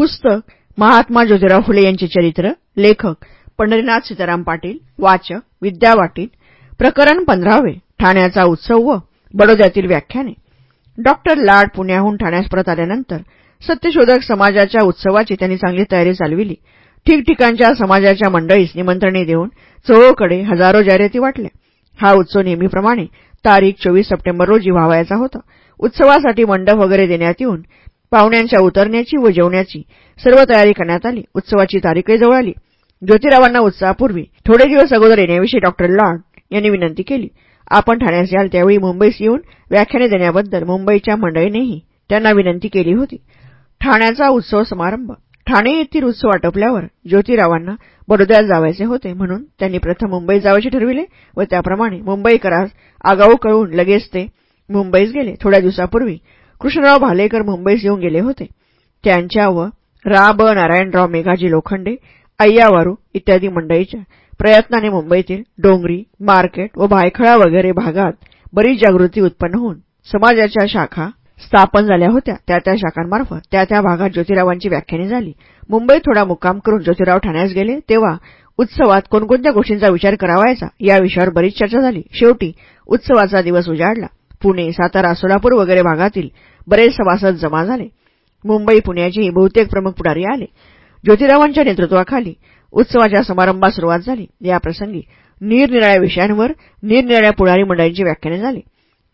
पुस्तक महात्मा ज्योतिराव फुले यांचे चरित्र लेखक पंढरीनाथ सीताराम पाटील वाचक विद्या पाटील प्रकरण पंधरावे ठाण्याचा उत्सव व बडोद्यातील व्याख्याने. डॉक्टर लाड पुण्याहून ठाण्यास परत आल्यानंतर सत्यशोधक समाजाच्या उत्सवाची त्यांनी चांगली तयारी चालविली. ठिकठिकाणच्या समाजाच्या मंडळीस निमंत्रणे देऊन चोहोकडे हजारो जाहिराती वाटल्या. हा उत्सव नेहमीप्रमाणे तारीख चोवीस सप्टेंबर रोजी व्हावायचा होता. उत्सवासाठी मंडप वगैरे देण्यात येऊन पाहुण्यांच्या उतरण्याची व जेवण्याची सर्व तयारी करण्यात आली. उत्सवाची तारीखही जवळ आली. ज्योतिरावांना उत्सवापूर्वी थोडे दिवस अगोदर येण्याविषयी डॉक्टर लॉर्ड यांनी विनंती केली. आपण ठाण्यास याल त्यावेळी मुंबईस येऊन व्याख्याने देण्याबद्दल मुंबईच्या मंडळीनेही त्यांना विनंती केली होती. ठाण्याचा उत्सव समारंभ. ठाणे येथील उत्सव आटोपल्यावर ज्योतिरावांना बडोद्यात जावायचे होते म्हणून त्यांनी प्रथम मुंबईत जावायचे ठरविले व त्याप्रमाणे मुंबईकरास आगाऊ कळून लगेच ते मुंबईस गेले. थोड्या दिवसापूर्वी कृष्णराव भालेकर मुंबईस येऊन गेले होते. त्यांच्या व रा ब नारायणराव मेघाजी लोखंडे अय्यावारू इत्यादी मंडळीच्या प्रयत्नाने मुंबईतील डोंगरी मार्केट व भायखळा वगैरे भागात बरीच जागृती उत्पन्न होऊन समाजाच्या शाखा स्थापन झाल्या होत्या. त्या त्या शाखांमार्फत त्या त्या भागात ज्योतिरावांची व्याख्याने झाली. मुंबईत थोडा मुक्काम करून ज्योतिराव ठाण्यास गेले तेव्हा उत्सवात कोणकोणत्या गोष्टींचा विचार करावायचा या विषयावर बरीच चर्चा झाली. शेवटी उत्सवाचा दिवस उजाडला. पुणे सातारा सोलापूर वगैरे भागातील बरेच सभासद जमा झाले. मुंबई पुण्याचेही बहुतेक प्रमुख पुढारी आले. ज्योतिरावांच्या नेतृत्वाखाली उत्सवाच्या समारंभात सुरुवात झाली. याप्रसंगी निरनिराळ्या विषयांवर निरनिराळ्या पुढारी मंडळींची व्याख्याने झाली.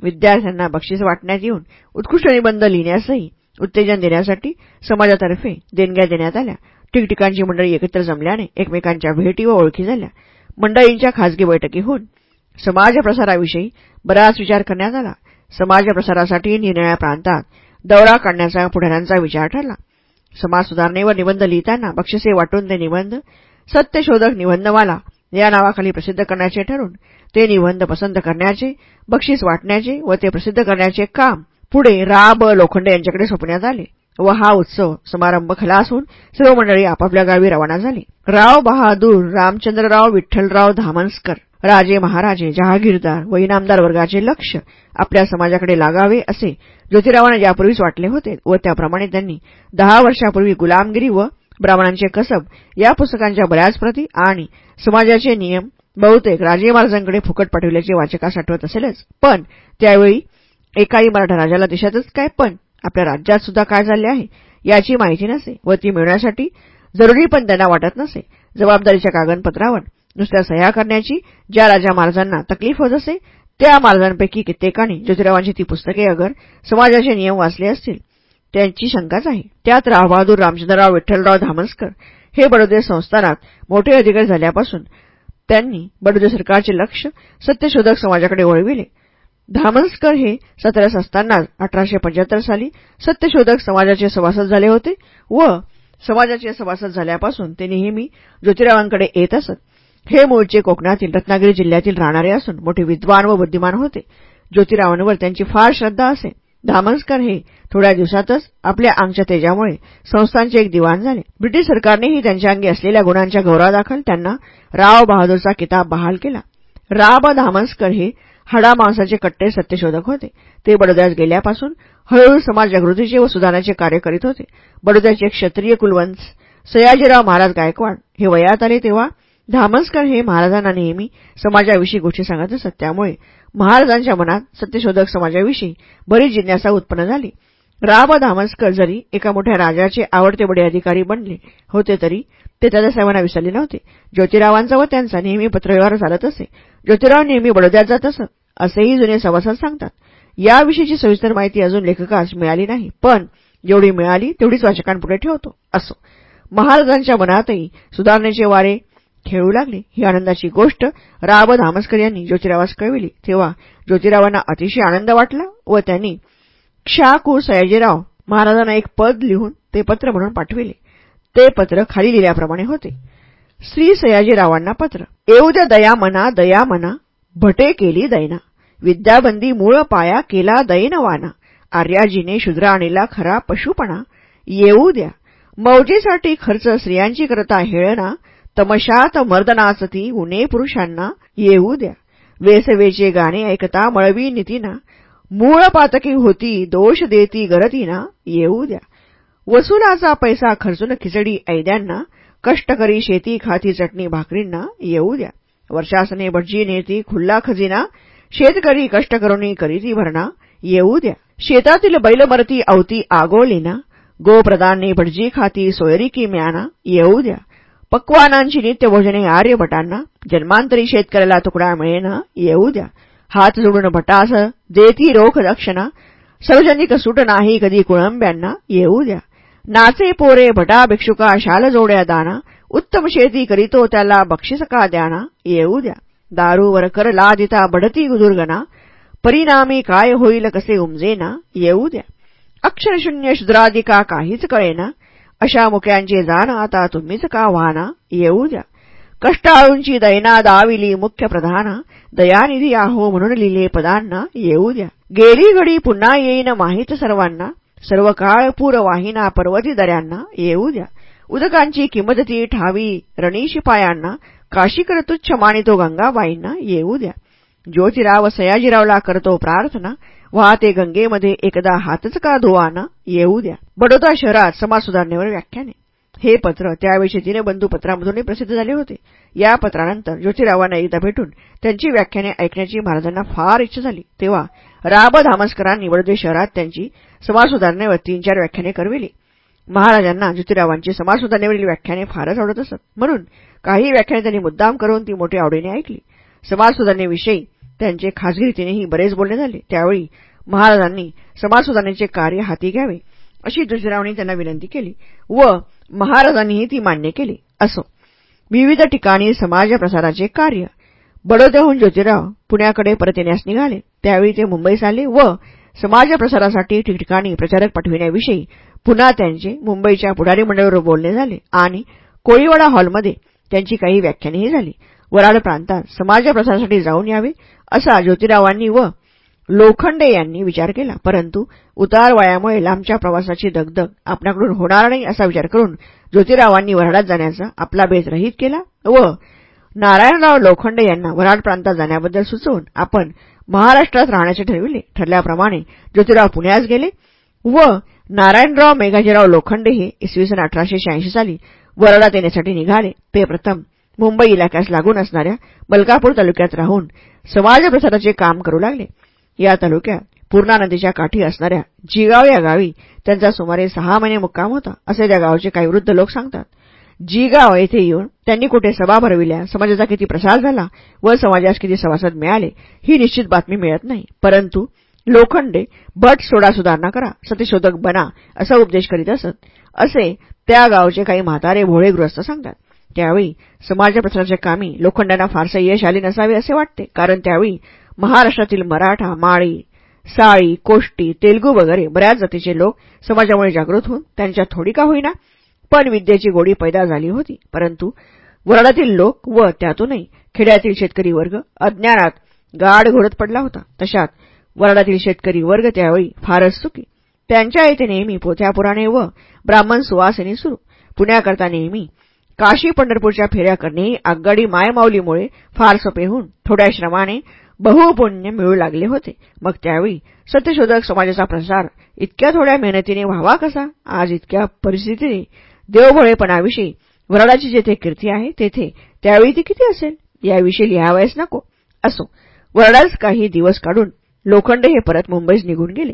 विद्यार्थ्यांना बक्षीस वाटण्यात येऊन उत्कृष्ट निबंध लिहिण्यासही उत्तेजन देण्यासाठी समाजातर्फे देणग्या देण्यात आल्या. ठिकठिकाणची मंडळी एकत्र जमल्याने एकमेकांच्या भेटी व ओळखी झाल्या. मंडळींच्या खाजगी बैठकी होऊन समाजप्रसाराविषयी बराच विचार करण्यात आला. समाजप्रसारासाठी निरनिळ्या प्रांतात दौरा काढण्याचा पुढाऱ्यांचा विचार ठरला. समाज सुधारणेवर निबंध लिहिताना बक्षिसे वाटून ते निबंध सत्यशोधक निबंधमाला या नावाखाली प्रसिद्ध करण्याचे ठरून ते निबंध पसंत करण्याचे बक्षीस वाटण्याचे व ते प्रसिद्ध करण्याचे काम पुढे रा. ब. लोखंडे यांच्याकडे सोपण्यात आले व हा उत्सव समारंभ खलासून सर्व मंडळी आपापल्या गावी रवाना झाली. राव बहादूर रामचंद्रराव विठ्ठलराव धामनस्कर राजे महाराजे जहागीरदार व इनामदार वर्गाचे लक्ष आपल्या समाजाकडे लागावे असे ज्योतिरावांना यापूर्वीच वाटले होते व त्याप्रमाणे त्यांनी दहा वर्षापूर्वी गुलामगिरी व ब्राह्मणांचे कसब या पुस्तकांच्या बऱ्याच प्रती आणि समाजाचे नियम बहुतेक राजे महाराजांकडे फुकट पाठविल्याचे वाचकास आठवत असेलच. पण त्यावेळी एकाही मराठा राजाला देशातच काय? पण आपल्या राज्यात सुद्धा काय झाले आहे याची माहिती नसे व ती मिळण्यासाठी जरुरी पण त्यांना वाटत नसे. जबाबदारीच्या कागदपत्रावर नुसत्या सह्या करण्याची ज्या राजा महाराजांना तकलीफ होत असे त्या महाराजांपैकी कित्येकांनी ज्योतिरावांची ती पुस्तके अगर समाजाचे नियम वाचले असतील त्यांची शंकाच आहे. त्यात रावबहादूर रामचंद्रराव विठ्ठलराव धामस्कर हे बडोदे संस्थानात मोठे अधिकारी झाल्यापासून त्यांनी बडोदे सरकारचे लक्ष सत्यशोधक समाजाकडे वळविले. धामस्कर हे सतरस असतानाच अठराशे पंच्याहत्तर साली सत्यशोधक समाजाचे सभासद झाले होते व समाजाचे सभासद झाल्यापासून ते नेहमी ज्योतिरावांकडे येत असत. हे मूळचे कोकणातील रत्नागिरी जिल्ह्यातील राहणारे असून मोठे विद्वान व बुद्धिमान होते. ज्योतिरावांवर त्यांची फार श्रद्धा असे. धामस्कर हे थोड्या दिवसातच आपल्या अंगच्या तेजामुळे संस्थांचे एक दिवाण झाले. ब्रिटिश सरकारनेही त्यांच्या अंगी असलेल्या गुणांच्या गौरवादाखल त्यांना राव बहादूरचा किताब बहाल केला. राब धामस्कर हे हाडा मांसाचे कट्टे सत्यशोधक होते. ते बडोद्यात गेल्यापासून हळूहळू समाज जागृतीचे व सुधारण्याचे कार्य करीत होते. बडोद्याचे क्षत्रिय कुलवंश सयाजीराव महाराज गायकवाड हे वयात आले तेव्हा धामस्कर हे महाराजांना नेहमी समाजाविषयी गोष्टी सांगत असत. त्यामुळे महाराजांच्या मनात सत्यशोधक समाजाविषयी बरीच जिज्ञासा उत्पन्न झाली. राव धामस्कर जरी एका मोठ्या राजाचे आवडते बडे अधिकारी बनले होते तरी ते दादासाहेबांना विसरले नव्हते. ज्योतिरावांचा व त्यांचा नेहमी पत्रव्यवहार चालत असे. ज्योतिराव नेहमी बडोद्यात जात असत असेही जुने सभासद सांगतात. याविषयीची सविस्तर माहिती अजून लेखकास मिळाली नाही. पण जेवढी मिळाली तेवढीच वाचकांपुढे ठेवतो. असो. महाराजांच्या मनातही सुधारणेचे वारे खेळू लागले. ही आनंदाची गोष्ट राब धामस्कर यांनी ज्योतिरावास कळविली. तेव्हा ज्योतिरावांना अतिशय आनंद वाटला व त्यांनी क्षाकू सयाजीराव महाराजांना एक पद लिहून ते पत्र म्हणून पाठविले. ते पत्र खाली लिहिल्याप्रमाणे होते. श्री सयाजीरावांना पत्र. येऊ द्या दया मना दया मना भटे केली दैना. विद्याबंदी मूळ पाया केला दैनवाना. आर्याजीने शूद्र आणला खरा पशुपणा. येऊ द्या. मौजेसाठी खर्च स्त्रियांची करता हेळना. तमशात मर्दनाचती उणे पुरुषांना येऊ द्या. वेसवेचे गाणे ऐकता मळवी नितीना. मूळ पातकी होती दोष देती गरतीना येऊ द्या. वसुलाचा पैसा खर्चून खिचडी ऐद्यांना कष्टकरी शेती खाती चटणी भाकरींना येऊ द्या. वर्षासने भटजी नेती खुल्ला खजिना शेतकरी कष्टकरुनी करीती भरणा येऊ द्या. शेतातील बैलमरती अवती आगोलीना गोप्रदानने भटजी खाती सोयरी की म्याना येऊ द्या. पक्वानांची नित्य भोजने आर्यभटांना जन्मांतरी शेतकऱ्याला तुकडा मिळेना येऊ द्या. हात जोडून भटास देती रोख रक्षणा सार्वजनिक सुट नाही कधी कुळंब्यांना येऊ द्या. नाचे पोरे भटा भिक्षुका शाल जोड्या दाना उत्तम शेती करीतो त्याला बक्षिसका द्याना येऊ द्या. दारूवर कर लादिता बढती दुर्गना परिणामी काय होईल कसे उमजेना येऊ द्या. अक्षरशून्य शुद्रादिका काहीच कळेना अशा मुक्यांचे जाण आता तुम्हीच का वाहना? येऊ द्या. कष्टाळूंची दैना दाविली मुख्य प्रधाना. दयानिधी आहो म्हणून लिहिले पदांना. येऊ द्या. गेली घडी पुन्हा येईन माहीत सर्वांना. सर्व काळ पूरवाहिना पर्वती दऱ्यांना. येऊ द्या. उदकांची किंमतती ठावी रणीशिपायांना काशीकर तुच्छ मानितो गंगाबाईंना. येऊ द्या. ज्योतिराव सयाजीरावला करतो प्रार्थना. वाहते गंगेमध्ये एकदा हातच का धुवाना? येऊ द्या. बडोदा शहरात समाज सुधारणेवर व्याख्याने. हे पत्र त्यावेळी दिनबंधू पत्रामधूनही प्रसिद्ध झाले होते. या पत्रानंतर ज्योतिरावांना एकदा भेटून त्यांची व्याख्याने ऐकण्याची महाराजांना फार इच्छा झाली. तेव्हा राब धामस्करांनी बडोदे शहरात त्यांची समाज सुधारणेवर तीन चार व्याख्याने करविली. महाराजांना ज्योतिरावांची समाज सुधारणेवरील व्याख्याने फारच आवडत असत. म्हणून काही व्याख्याने त्यांनी मुद्दाम करून ती मोठी आवडीने ऐकली. समाज सुधारणेविषयी त्यांचे खाजगी बरेच बोलणे झाले. त्यावेळी महाराजांनी समाज सुधारणेचे कार्य हाती घ्यावे अशी दुसऱ्यावणी त्यांना विनंती केली व महाराजांनीही ती मान्य केली. असो विविध ठिकाणी समाज प्रसाराचे कार्य. बडोद्याहून ज्योतिराव पुण्याकडे परत येण्यास निघाले. त्यावेळी ते मुंबईस आले व समाज प्रसारासाठी ठिकठिकाणी प्रचारक पाठविण्याविषयी पुन्हा त्यांचे मुंबईच्या पुढारी मंडळावर बोलणे झाले आणि कोळीवाडा हॉलमध्ये त्यांची काही व्याख्यानेही झाली. वराड प्रांतात समाज प्रसारासाठी जाऊन यावे असा ज्योतिरावांनी व लोखंडे यांनी विचार केला. परंतु उतार वयामुळे लांबच्या प्रवासाची दगदग आपल्याकडून होणार नाही असा विचार करून ज्योतिरावांनी वराडात जाण्याचा आपला बेत रहित केला व नारायणराव लोखंडे यांना वराड प्रांतात जाण्याबद्दल सुचवून आपण महाराष्ट्रात राहण्याचे ठरविले. ठरल्याप्रमाणे ज्योतिराव पुण्यास गेले व नारायणराव मेघाजीराव लोखंडे हे इसवी सन अठराशे शहाऐंशी साली वराडात येण्यासाठी निघाले. ते प्रथम मुंबई इलाक्यास लागून असणाऱ्या बलकापूर तालुक्यात राहून समाजप्रसाराचे काम करू लागले. या तालुक्यात पूर्णा नदीच्या काठी असणाऱ्या जिगाव या गावी त्यांचा सुमारे सहा महिने मुक्काम होता असे त्या गावचे काही वृद्ध लोक सांगतात. जिगाव येथे येऊन त्यांनी कुठे सभा भरविल्या समाजाचा किती प्रसार झाला व समाजास किती सभासद मिळाले ही निश्चित बातमी मिळत नाही. परंतु लोखंडे भट सोडा सुधारणा करा सत्यशोधक बना असा उपदेश करीत असत असे त्या गावचे काही म्हातारे भोळे गृहस्थ सांगतात. त्यावेळी समाजप्रसाराच्या कामी लोखंडांना फारसे यश आले नसावे असे वाटते. कारण त्यावेळी महाराष्ट्रातील मराठा माळी साळी कोष्टी तेलगू वगैरे बऱ्याच जातीचे लोक समाजामुळे जागृत होऊन त्यांच्या थोडी का होईना पण विद्येची गोडी पैदा झाली होती. परंतु वराडातील लोक व त्यातूनही खेड्यातील शेतकरी वर्ग अज्ञानात गाढ घोडत पडला होता. तशात वराडातील शेतकरी वर्ग त्यावेळी फारच सुखी. त्यांच्या येथे नेहमी पोथ्यापुराणे व ब्राह्मण सुवासिनी सुरू. पुण्याकरता नेहमी काशी पंढरपूरच्या फेऱ्या करणे आगगाडी मायमाऊलीमुळे फार सोपे होऊन थोड्या श्रमाने बहुपुण्य मिळू लागले होते. मग त्यावेळी सत्यशोधक समाजाचा प्रसार इतक्या थोड्या मेहनतीने व्हावा कसा? आज इतक्या परिस्थितीने देवभोळेपणाविषयी वराडाची जेथे कीर्ती आहे तेथे त्यावेळी ती किती असेल? याविषयी लिहावयास नको. असो. वराडाच काही दिवस काढून लोखंडे हे परत मुंबईस निघून गेले.